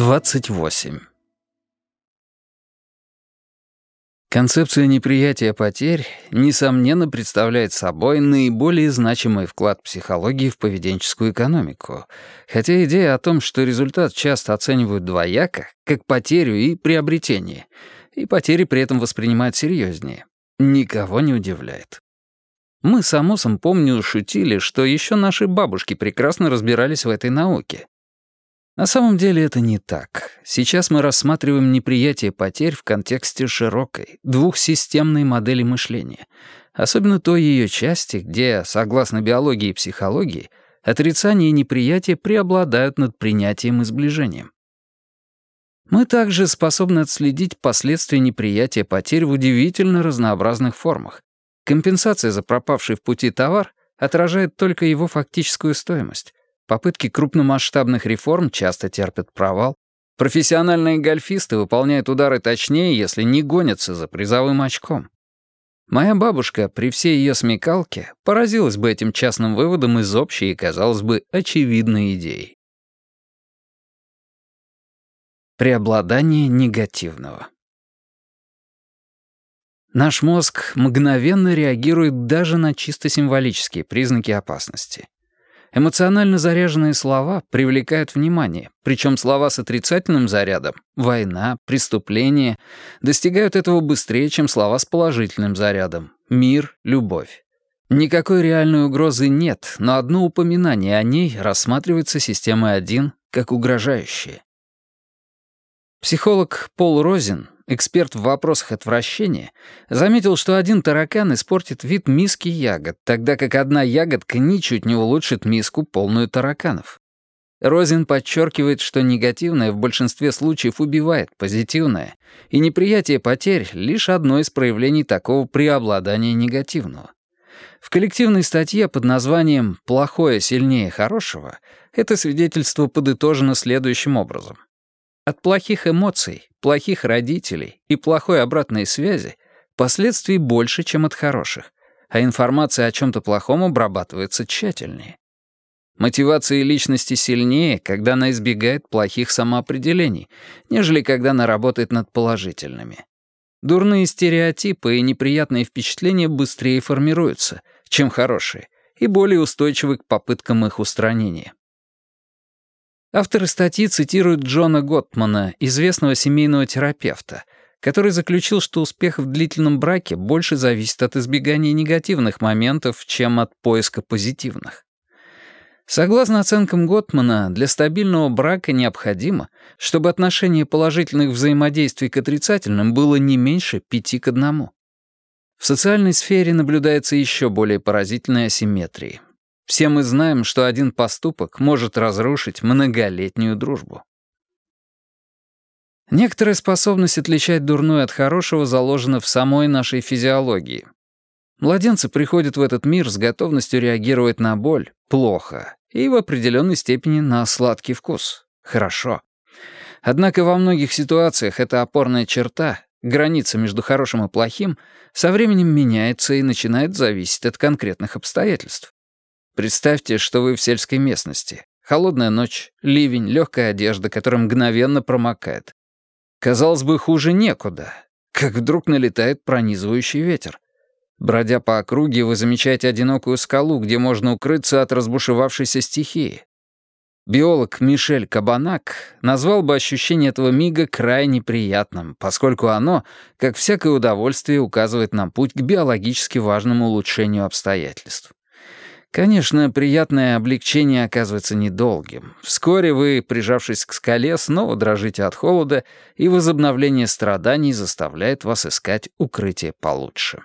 28. Концепция неприятия потерь, несомненно, представляет собой наиболее значимый вклад психологии в поведенческую экономику, хотя идея о том, что результат часто оценивают двояко, как потерю и приобретение, и потери при этом воспринимают серьезнее, никого не удивляет. Мы с Амосом, помню, шутили, что еще наши бабушки прекрасно разбирались в этой науке, на самом деле это не так. Сейчас мы рассматриваем неприятие потерь в контексте широкой, двухсистемной модели мышления, особенно той ее части, где, согласно биологии и психологии, отрицание и неприятие преобладают над принятием и сближением. Мы также способны отследить последствия неприятия потерь в удивительно разнообразных формах. Компенсация за пропавший в пути товар отражает только его фактическую стоимость, Попытки крупномасштабных реформ часто терпят провал. Профессиональные гольфисты выполняют удары точнее, если не гонятся за призовым очком. Моя бабушка, при всей ее смекалке, поразилась бы этим частным выводом из общей казалось бы, очевидной идеи. Преобладание негативного. Наш мозг мгновенно реагирует даже на чисто символические признаки опасности. Эмоционально заряженные слова привлекают внимание, причем слова с отрицательным зарядом — война, преступление — достигают этого быстрее, чем слова с положительным зарядом — мир, любовь. Никакой реальной угрозы нет, но одно упоминание о ней рассматривается системой 1 как угрожающее. Психолог Пол Розин эксперт в вопросах отвращения, заметил, что один таракан испортит вид миски ягод, тогда как одна ягодка ничуть не улучшит миску, полную тараканов. Розин подчеркивает, что негативное в большинстве случаев убивает позитивное, и неприятие потерь — лишь одно из проявлений такого преобладания негативного. В коллективной статье под названием «Плохое сильнее хорошего» это свидетельство подытожено следующим образом — от плохих эмоций, плохих родителей и плохой обратной связи последствий больше, чем от хороших, а информация о чем-то плохом обрабатывается тщательнее. Мотивация личности сильнее, когда она избегает плохих самоопределений, нежели когда она работает над положительными. Дурные стереотипы и неприятные впечатления быстрее формируются, чем хорошие, и более устойчивы к попыткам их устранения. Авторы статьи цитируют Джона Готтмана, известного семейного терапевта, который заключил, что успех в длительном браке больше зависит от избегания негативных моментов, чем от поиска позитивных. Согласно оценкам Готтмана, для стабильного брака необходимо, чтобы отношение положительных взаимодействий к отрицательным было не меньше пяти к одному. В социальной сфере наблюдается еще более поразительная асимметрия. Все мы знаем, что один поступок может разрушить многолетнюю дружбу. Некоторая способность отличать дурное от хорошего заложена в самой нашей физиологии. Младенцы приходят в этот мир с готовностью реагировать на боль плохо и в определенной степени на сладкий вкус хорошо. Однако во многих ситуациях эта опорная черта, граница между хорошим и плохим, со временем меняется и начинает зависеть от конкретных обстоятельств. Представьте, что вы в сельской местности. Холодная ночь, ливень, легкая одежда, которая мгновенно промокает. Казалось бы, хуже некуда, как вдруг налетает пронизывающий ветер. Бродя по округе, вы замечаете одинокую скалу, где можно укрыться от разбушевавшейся стихии. Биолог Мишель Кабанак назвал бы ощущение этого мига крайне приятным, поскольку оно, как всякое удовольствие, указывает нам путь к биологически важному улучшению обстоятельств. Конечно, приятное облегчение оказывается недолгим. Вскоре вы, прижавшись к скале, снова дрожите от холода, и возобновление страданий заставляет вас искать укрытие получше.